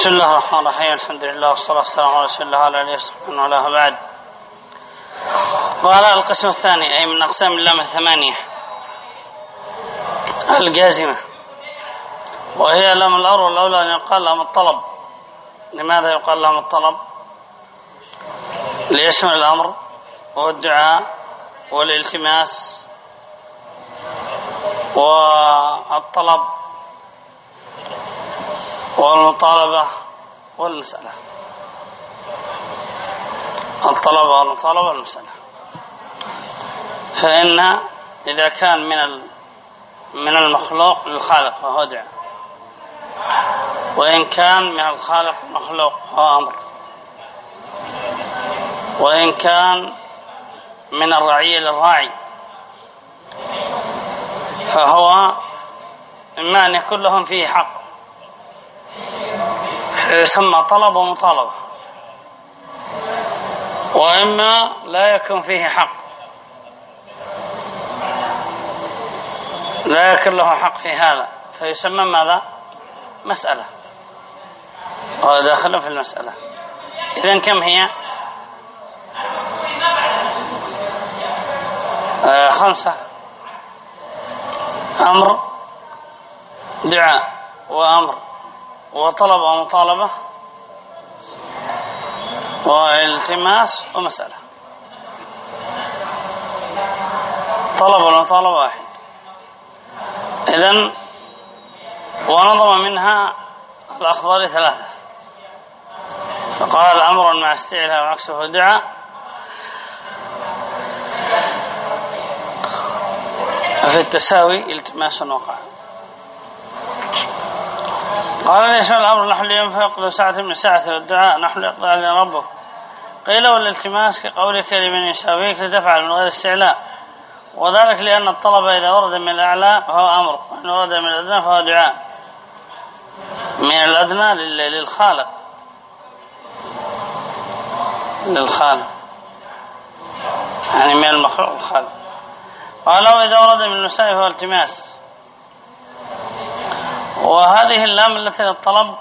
بسم الله الرحمن الرحيم. الحمد لله والصلاة والسلام على رسول الله وعلى آله وصحبه وعلى بعد قال القسم الثاني أي من أقسام اللام الثمانية. الجازمة. وهي لام الأمر والأولى أن يقال لام الطلب. لماذا يقال لام الطلب؟ ليشمل الأمر والدعاء والالتماس والطلب. والمطالبة والمسألة. الطلب والمطالبة والمسألة. فإن إذا كان من من المخلوق للخالق فهو دعاء. وإن كان من الخالق المخلوق فهو أمر. وإن كان من الرعية للراعي فهو إما أن يكون لهم فيه حق. يسمى طلب ومطالبة وإما لا يكون فيه حق. لا يكون له حق في هذا. فيسمى ماذا؟ مسألة. أو داخل في المسألة. إذن كم هي؟ آه خمسة. أمر دعاء وأمر. وطلب ومطالبة والتماس ومسألة. طلب والمطالبة واحد. إذن ونظم منها الأخبار ثلاثة. فقال أمر مع استعلاء وعكسه دعاء وفي التساوي التماس وقع. قال ليس الأمر نحن لينفق ذو ساعة من ساعته والدعاء نحن يقضي علينا ربه قيل والالتماس كقولك لمن يساويك لتفعل من غير استعلاء. وذلك لأن الطلب إذا ورد من الأعلى فهو أمر وإن ورد من الأدنى فهو دعاء. من الأدنى للخالق. للخالق. يعني من المخلوق الخالق. قال وإذا ورد من المسائل فهو التماس. وهذه اللام التي للطلب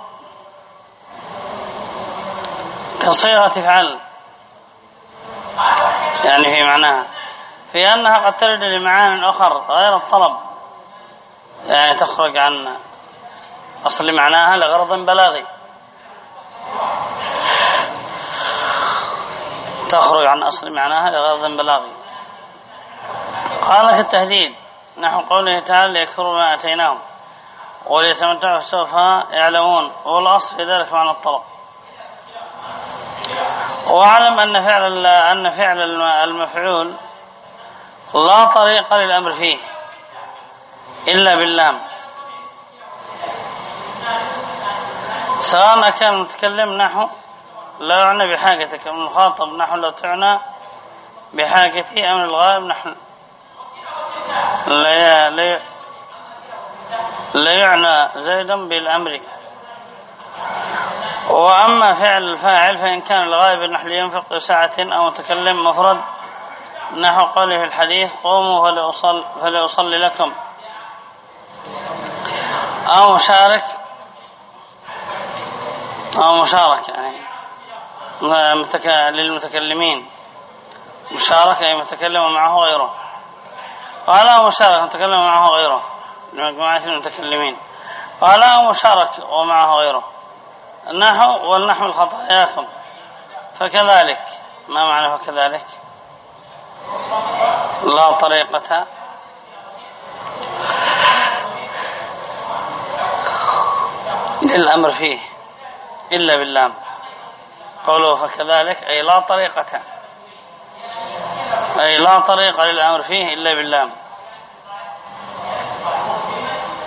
كصيغة فعل يعني في معناها. في أنها قد ترد لمعان أخر غير الطلب. يعني تخرج عن أصل معناها لغرض بلاغي. تخرج عن أصل معناها لغرض بلاغي. قال كالتهديد نحو قوله تعالى ليكفروا ما أتيناهم. وليتمتعوا سوف يعلمون والأصل في ذلك معنى الطلب. واعلم أن فعل أن فعل المفعول لا طريق للأمر فيه إلا باللام. سواء كان المتكلم نحو لا يعنى بحاجتك من المخاطب نحو لا تعنى بحاجتي أم الغائب نحو لا لا لا يعنى زيدا بالأمر. وأما فعل الفاعل فإن كان الغائب نحو ينفق ساعة أو متكلم مفرد نحو قوله في الحديث قوموا فلأصل, فلأصلي لكم. أو مشارك أو مشارك يعني للمتكلمين. مشارك أي متكلم معه غيره قال مشارك متكلم معه غيره لمجموعة المتكلمين قال مشارك ومعه غيره. النحو والنحو خطاياكم فكذلك. ما معنى فكذلك؟ لا طريقة. للأمر فيه. إلا باللام. قوله فكذلك أي لا طريقة. أي لا طريق للأمر فيه إلا باللام.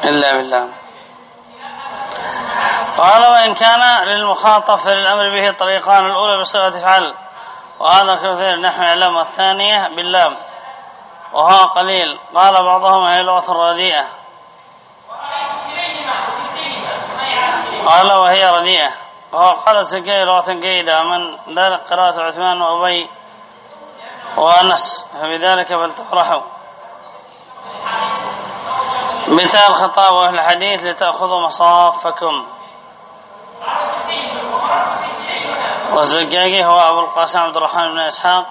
إلا باللام قال وإن كان للمخاطب فللأمر به طريقان الأولى بصيغة فعل. وهذا كثير نحو يعلم الثانية باللام. وها قليل. قال بعضهم هي لغة رديئة. قال وهي رديئة. وهو قال سكي لغة جيدة. من ذلك قراءة عثمان وأبي وأنس. فبذلك فلتفرحوا. مثال خطاب أهل الحديث لتأخذوا مصافكم. والزجاجي هو أبو القاسم عبد الرحمن بن إسحاق.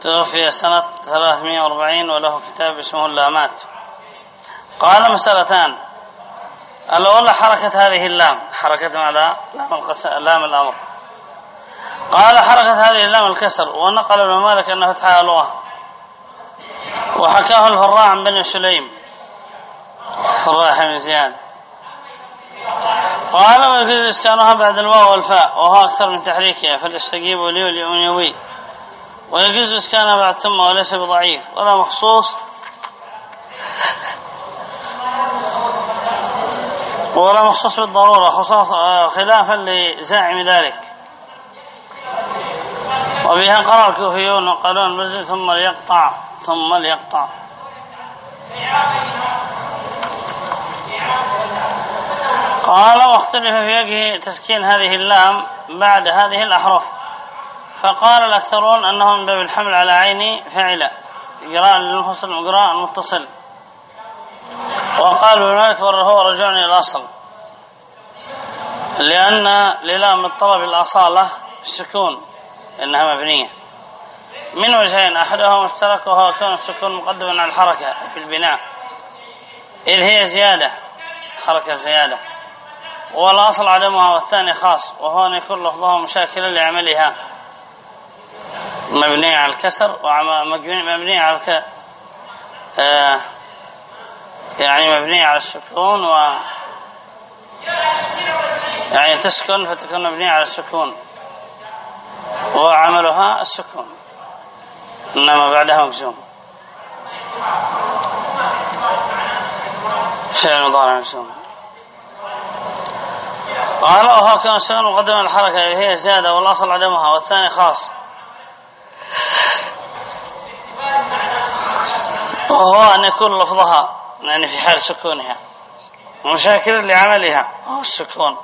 توفي سنة 340 وله كتاب اسمه اللامات. قال مسألتان. الأولى حركة هذه اللام. حركة ماذا؟ لام, القس... لام الأمر. قال حركة هذه اللام الكسر. ونقل ابن مالك أنه فتحها لغة وحكاه الفراع عن بني سليم. بن زياد قال ويجوز إسكانها بعد الواو والفاء وهو أكثر من تحريكها فالاستجيب لي واليونيوي. ويجوز إسكانها بعد ثم وليس بضعيف ولا مخصوص. ولا مخصوص بالضرورة خلافا لزاعم ذلك. وبها قرأ الكوفيون وقالون ثم ليقطع ثم ليقطع. قال واختلف في وجه تسكين هذه اللام بعد هذه الأحرف. فقال الأكثرون أنه من باب الحمل على عين فعل. إجراء للمفصل وإجراء المتصل وقالوا هناك هو رجعني إلى الأصل. لأن للام الطلب الأصالة السكون إنها مبنية. من وجهين أحدها مشترك وهو كون السكون مقدما على الحركة في البناء. إذ هي زيادة حركة زيادة. والأصل عدمها والثاني خاص وهو أن يكون لفظها مشاكلا لعملها. مبنية على الكسر ومبنية على الك... آه يعني مبنية على السكون و يعني تسكن فتكون مبنية على السكون. وعملها السكون. إنما بعدها مجزوم. فعل مضارع مجزوم. قال وهو كان السكون مقدم الحركة هي زيادة والأصل عدمها والثاني خاص. وهو أن يكون لفظها يعني في حال سكونها. مشاكل لعملها. هو السكون.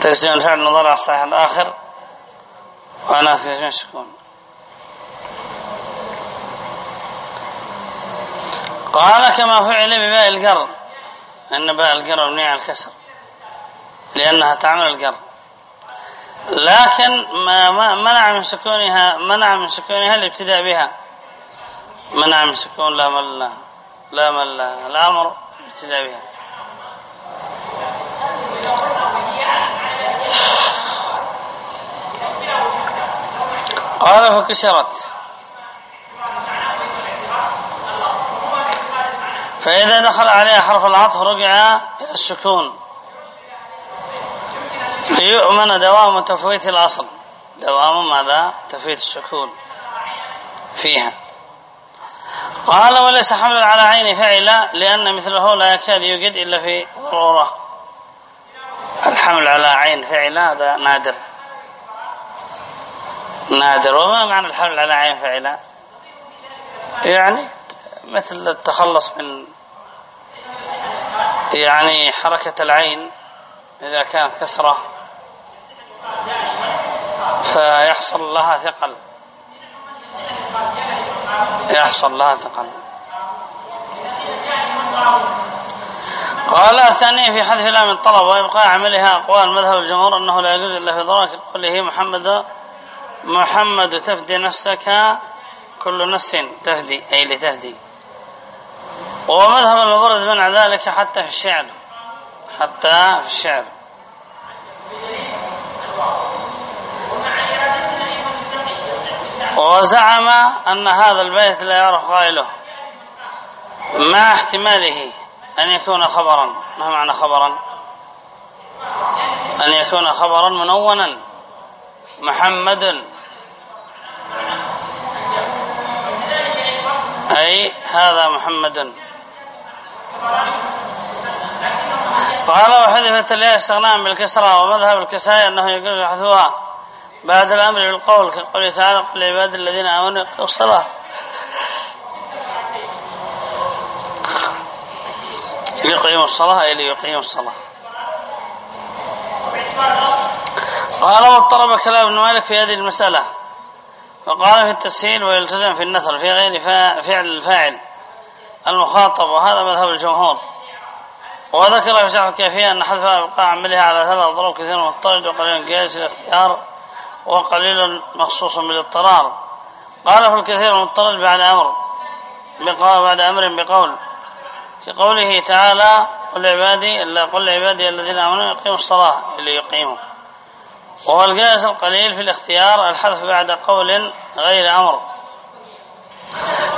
تقسيم الفعل نظر على الصحيح الآخر. وأنا تقسيم السكون. قال كما فعل بباء القر أن باء القر مبني على الكسر. لأنها تعمل القر لكن ما منع من سكونها منع من سكونها الابتداء بها. منع من سكون لا مل لا مل الأمر الابتداء بها. قال فكسرت. فإذا دخل عليها حرف العطف رجع إلى السكون. ليؤمن دوام تفويت الأصل. دوام ماذا؟ تفويت السكون فيها. قال وليس حملا على عين فعل لأن مثله لا يكاد يوجد إلا في ضرورة الحمل على عين فعل هذا نادر. نادر. وما معنى الحمل على عين فعل؟ يعني مثل التخلص من يعني حركة العين إذا كانت كسرة فيحصل لها ثقل. يحصل لها ثقل. قال ثانيا في حذف لام الطلب وإبقاء عملها أقوال مذهب الجمهور أنه لا يجوز إلا في ضرورة قوله محمد محمد تفدي نفسك كل نفس تفدي أي لتفدي. ومذهب المبرد منع ذلك حتى في الشعر حتى في الشعر. وزعم أن هذا البيت لا يعرف قائله مع احتماله أن يكون خبرا. ما معنى خبرا؟ أن يكون خبرا منونا محمد أي هذا محمد قال وحذفت الياء استغناء بالكسرة ومذهب الكسائي أنه يجوز حذفها بعد الأمر بالقول كقوله تعالى قل لعباد الذين آمنوا يقيموا الصلاة. ليقيموا الصلاة أي ليقيموا الصلاة. قال واضطرب كلام ابن مالك في هذه المسألة. فقال في التسهيل ويلتزم في النثر في غير فعل الفاعل المخاطب وهذا مذهب الجمهور. وذكر في شرح الكيفية أن حذف إبقاء عملها على ثلاث أضراب كثير مضطرد وقليل جائز الاختيار وقليل مخصوص بالاضطرار. قال في الكثير المضطرد بعد أمر بعد أمر بقول في قوله تعالى قل عبادي إلا قل عبادي الذين آمنوا يقيموا الصلاة اللي يقيموا. وهو الجائز القليل في الاختيار الحذف بعد قول غير أمر.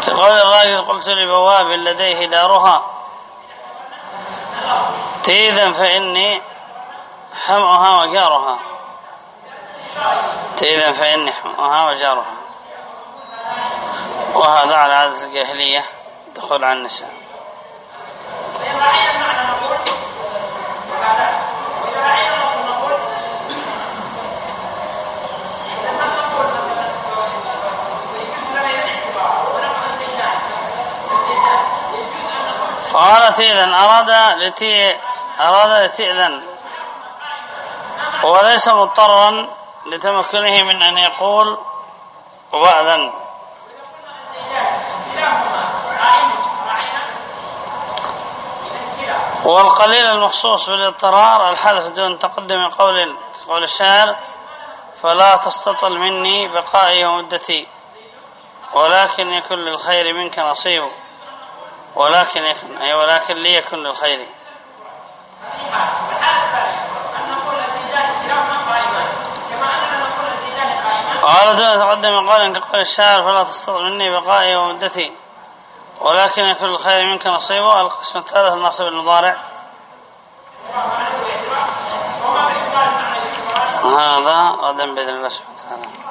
كقول الراجل قلت لبواب لديه دارها. تيذا فإني حمؤها وجارها. تيذا فإني حمؤها وجارها. وهذا على عادة الجاهلية دخول على النساء. قالت إذن أراد لتي أراد لتئذن وليس مضطرا لتمكنه من أن يقول وأذن. والقليل المخصوص بالاضطرار الحذف دون تقدم قول قول الشاعر فلا تستطل مني بقائي ومدتي ولكن يكن للخير منك نصيب ولكن يكن أي ولكن ليكن للخير. قال دون تقدم قول كقول الشاعر فلا تستطل مني بقائي ومدتي ولكن يكون الخير منك نصيبه القسم الثالث النصب المضارع. هذا غدا بإذن الله سبحانه وتعالى.